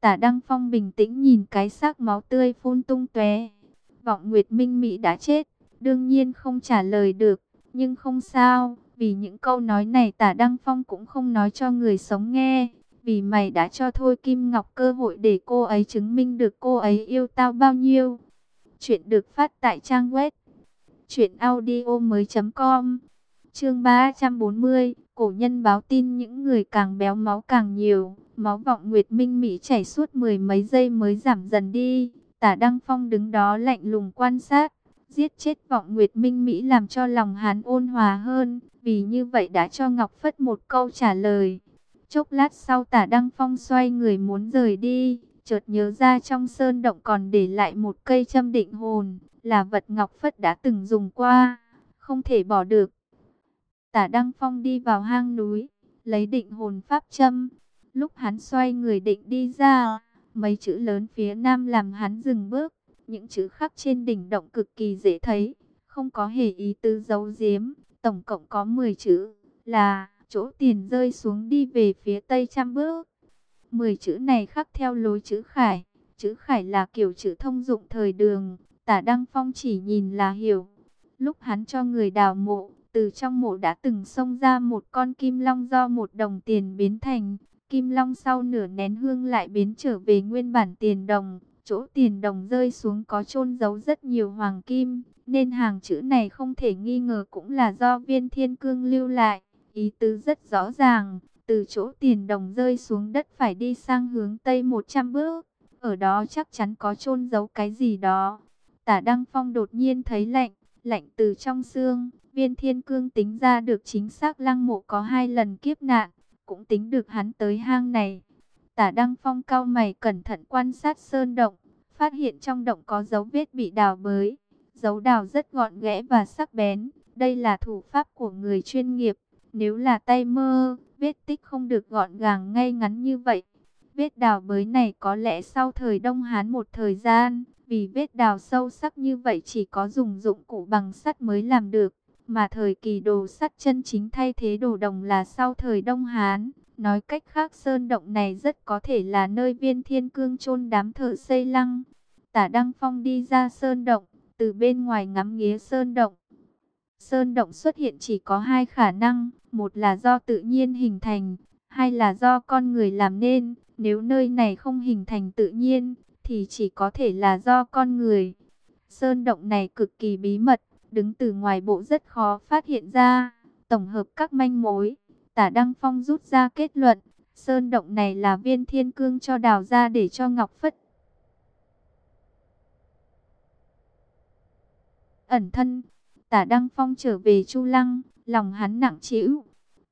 Tả Đăng Phong bình tĩnh nhìn cái xác máu tươi phun tung tóe. Vọng Nguyệt Minh Mỹ đã chết, đương nhiên không trả lời được, nhưng không sao, vì những câu nói này Tả Đăng Phong cũng không nói cho người sống nghe. Vì mày đã cho Thôi Kim Ngọc cơ hội để cô ấy chứng minh được cô ấy yêu tao bao nhiêu. Chuyện được phát tại trang web truyệnaudiomoi.com. Chương 340, cổ nhân báo tin những người càng béo máu càng nhiều, máu vọng Nguyệt Minh Mỹ chảy suốt mười mấy giây mới giảm dần đi. Tả Đăng Phong đứng đó lạnh lùng quan sát, giết chết vọng Nguyệt Minh Mỹ làm cho lòng hắn ôn hòa hơn, vì như vậy đã cho Ngọc Phất một câu trả lời. Chốc lát sau tả Đăng Phong xoay người muốn rời đi, chợt nhớ ra trong sơn động còn để lại một cây châm định hồn, là vật Ngọc Phất đã từng dùng qua, không thể bỏ được. Tả Đăng Phong đi vào hang núi, lấy định hồn pháp châm, lúc hắn xoay người định đi ra, mấy chữ lớn phía nam làm hắn dừng bước, những chữ khắc trên đỉnh động cực kỳ dễ thấy, không có hề ý tứ giấu giếm, tổng cộng có 10 chữ, là chỗ tiền rơi xuống đi về phía tây trăm bước. Mười chữ này khắc theo lối chữ khải, chữ khải là kiểu chữ thông dụng thời đường, tả Đăng Phong chỉ nhìn là hiểu. Lúc hắn cho người đào mộ, từ trong mộ đã từng xông ra một con kim long do một đồng tiền biến thành. Kim long sau nửa nén hương lại biến trở về nguyên bản tiền đồng. Chỗ tiền đồng rơi xuống có chôn giấu rất nhiều hoàng kim, nên hàng chữ này không thể nghi ngờ cũng là do viên thiên cương lưu lại. Ý tứ rất rõ ràng, từ chỗ tiền đồng rơi xuống đất phải đi sang hướng Tây 100 bước. Ở đó chắc chắn có chôn giấu cái gì đó. Tả Đăng Phong đột nhiên thấy lạnh, lạnh từ trong xương. Viên thiên cương tính ra được chính xác lăng mộ có hai lần kiếp nạn, cũng tính được hắn tới hang này. Tả Đăng Phong cao mày cẩn thận quan sát sơn động, phát hiện trong động có dấu vết bị đào bới. Dấu đào rất gọn ghẽ và sắc bén, đây là thủ pháp của người chuyên nghiệp. Nếu là tay mơ, vết tích không được gọn gàng ngay ngắn như vậy. Vết đào bới này có lẽ sau thời Đông Hán một thời gian, vì vết đào sâu sắc như vậy chỉ có dùng dụng cụ bằng sắt mới làm được. Mà thời kỳ đồ sắt chân chính thay thế đồ đồng là sau thời Đông Hán. Nói cách khác sơn động này rất có thể là nơi viên thiên cương chôn đám thợ xây lăng. Tả Đăng Phong đi ra sơn động, từ bên ngoài ngắm nghía sơn động. Sơn động xuất hiện chỉ có hai khả năng, một là do tự nhiên hình thành, hai là do con người làm nên. Nếu nơi này không hình thành tự nhiên, thì chỉ có thể là do con người. Sơn động này cực kỳ bí mật, đứng từ ngoài bộ rất khó phát hiện ra. Tổng hợp các manh mối, tả Đăng Phong rút ra kết luận, sơn động này là viên thiên cương cho đào ra để cho Ngọc Phất. Ẩn thân, tả Đăng Phong trở về Chu Lăng, lòng hắn nặng trĩu.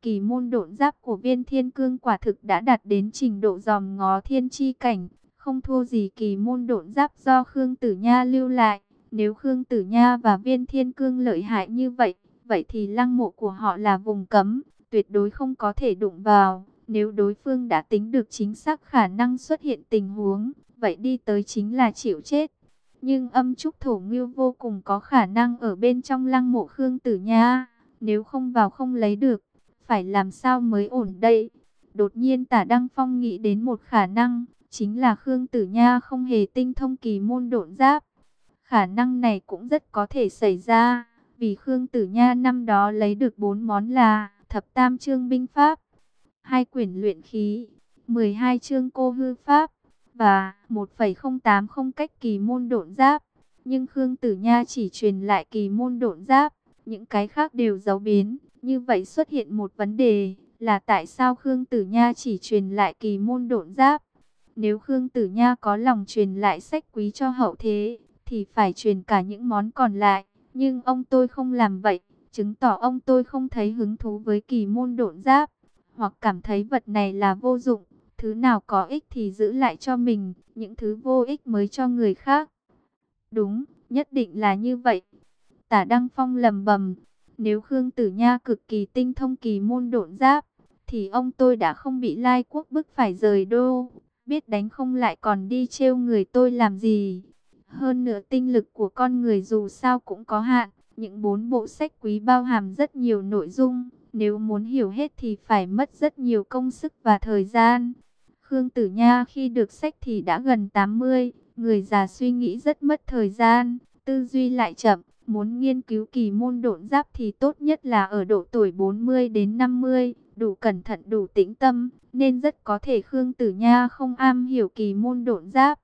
Kỳ môn độn giáp của viên thiên cương quả thực đã đạt đến trình độ dòm ngó thiên chi cảnh, không thua gì kỳ môn độn giáp do Khương Tử Nha lưu lại. Nếu Khương Tử Nha và Viên Thiên Cương lợi hại như vậy, vậy thì lăng mộ của họ là vùng cấm, tuyệt đối không có thể đụng vào. Nếu đối phương đã tính được chính xác khả năng xuất hiện tình huống, vậy đi tới chính là chịu chết. Nhưng âm trúc thổ ngưu vô cùng có khả năng ở bên trong lăng mộ Khương Tử Nha. Nếu không vào không lấy được, phải làm sao mới ổn đây? Đột nhiên tả Đăng Phong nghĩ đến một khả năng, chính là Khương Tử Nha không hề tinh thông kỳ môn độn giáp. Khả năng này cũng rất có thể xảy ra, vì Khương Tử Nha năm đó lấy được bốn món là thập tam chương binh pháp, hai quyển luyện khí, 12 chương cô hư pháp và 1,080 cách kỳ môn độn giáp. Nhưng Khương Tử Nha chỉ truyền lại kỳ môn độn giáp, những cái khác đều giấu biến. Như vậy xuất hiện một vấn đề là tại sao Khương Tử Nha chỉ truyền lại kỳ môn độn giáp? Nếu Khương Tử Nha có lòng truyền lại sách quý cho hậu thế, thì phải truyền cả những món còn lại. Nhưng ông tôi không làm vậy, chứng tỏ ông tôi không thấy hứng thú với kỳ môn độn giáp, hoặc cảm thấy vật này là vô dụng. Thứ nào có ích thì giữ lại cho mình, những thứ vô ích mới cho người khác. Đúng, nhất định là như vậy. Tả Đăng Phong lầm bầm, nếu Khương Tử Nha cực kỳ tinh thông kỳ môn độn giáp, thì ông tôi đã không bị lai quốc bức phải rời đô. Biết đánh không lại còn đi trêu người tôi làm gì. Hơn nữa tinh lực của con người dù sao cũng có hạn. Những bốn bộ sách quý bao hàm rất nhiều nội dung. Nếu muốn hiểu hết thì phải mất rất nhiều công sức và thời gian. Khương Tử Nha khi được sách thì đã gần 80. Người già suy nghĩ rất mất thời gian. Tư duy lại chậm. Muốn nghiên cứu kỳ môn độn giáp thì tốt nhất là ở độ tuổi 40 đến 50 đủ cẩn thận đủ tĩnh tâm, nên rất có thể Khương Tử Nha không am hiểu kỳ môn độn giáp.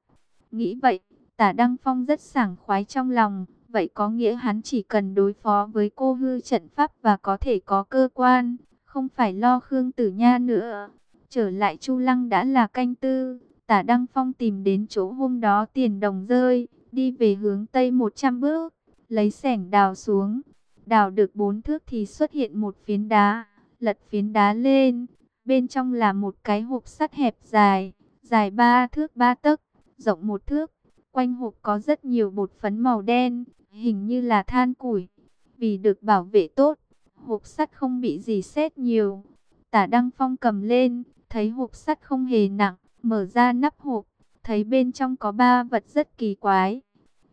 Nghĩ vậy, tả Đăng Phong rất sảng khoái trong lòng, vậy có nghĩa hắn chỉ cần đối phó với cô hư trận pháp và có thể có cơ quan, không phải lo Khương Tử Nha nữa. Trở lại Chu Lăng đã là canh tư, tả Đăng Phong tìm đến chỗ hôm đó tiền đồng rơi, đi về hướng Tây 100 bước, lấy sẻng đào xuống. Đào được bốn thước thì xuất hiện một phiến đá lật phiến đá lên. Bên trong là một cái hộp sắt hẹp dài, dài ba thước ba tấc, rộng một thước. Quanh hộp có rất nhiều bột phấn màu đen, hình như là than củi. Vì được bảo vệ tốt, hộp sắt không bị gì xét nhiều. Tả Đăng Phong cầm lên, thấy hộp sắt không hề nặng, mở ra nắp hộp, thấy bên trong có ba vật rất kỳ quái.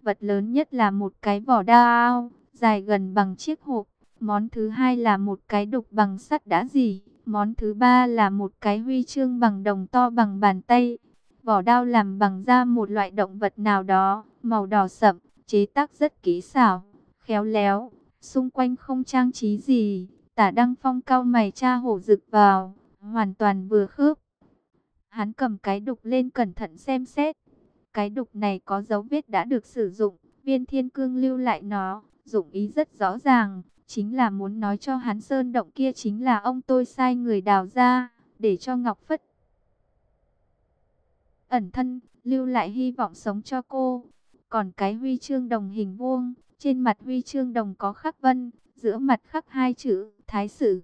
Vật lớn nhất là một cái vỏ đao, dài gần bằng chiếc hộp, Món thứ hai là một cái đục bằng sắt đã gì. Món thứ ba là một cái huy chương bằng đồng to bằng bàn tay. Vỏ đao làm bằng da một loại động vật nào đó, màu đỏ sậm, chế tác rất kỹ xảo, khéo léo. Xung quanh không trang trí gì, tả đăng phong cao mày cha hổ rực vào, hoàn toàn vừa khớp. Hắn cầm cái đục lên cẩn thận xem xét. Cái đục này có dấu vết đã được sử dụng, viên thiên cương lưu lại nó, dụng ý rất rõ ràng, chính là muốn nói cho hắn sơn động kia chính là ông tôi sai người đào ra, để cho Ngọc Phất ẩn thân, lưu lại hy vọng sống cho cô. Còn cái huy chương đồng hình vuông, trên mặt huy chương đồng có khắc vân, giữa mặt khắc hai chữ Thái Sử.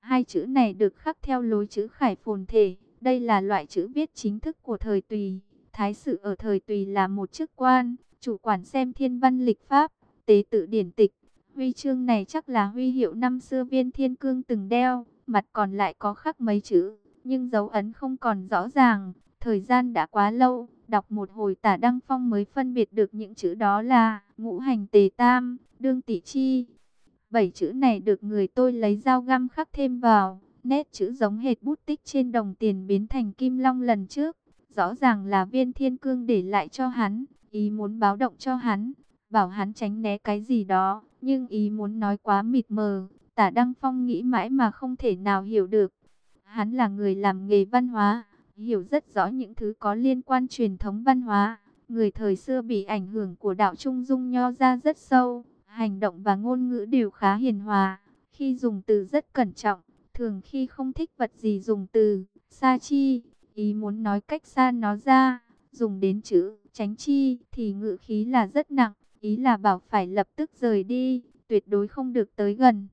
Hai chữ này được khắc theo lối chữ khải phồn thể, đây là loại chữ viết chính thức của thời Tùy. Thái Sử ở thời Tùy là một chức quan, chủ quản xem thiên văn lịch pháp, tế tự điển tịch, Huy chương này chắc là huy hiệu năm xưa viên thiên cương từng đeo, mặt còn lại có khắc mấy chữ, nhưng dấu ấn không còn rõ ràng. Thời gian đã quá lâu, đọc một hồi tả Đăng Phong mới phân biệt được những chữ đó là ngũ hành tề tam, đương tỷ chi. Bảy chữ này được người tôi lấy dao găm khắc thêm vào, nét chữ giống hệt bút tích trên đồng tiền biến thành kim long lần trước. Rõ ràng là viên thiên cương để lại cho hắn, ý muốn báo động cho hắn, bảo hắn tránh né cái gì đó nhưng ý muốn nói quá mịt mờ, tả Đăng Phong nghĩ mãi mà không thể nào hiểu được. Hắn là người làm nghề văn hóa, hiểu rất rõ những thứ có liên quan truyền thống văn hóa. Người thời xưa bị ảnh hưởng của đạo Trung Dung nho ra rất sâu, hành động và ngôn ngữ đều khá hiền hòa. Khi dùng từ rất cẩn trọng, thường khi không thích vật gì dùng từ, xa chi, ý muốn nói cách xa nó ra, dùng đến chữ, tránh chi, thì ngữ khí là rất nặng. Ý là bảo phải lập tức rời đi, tuyệt đối không được tới gần.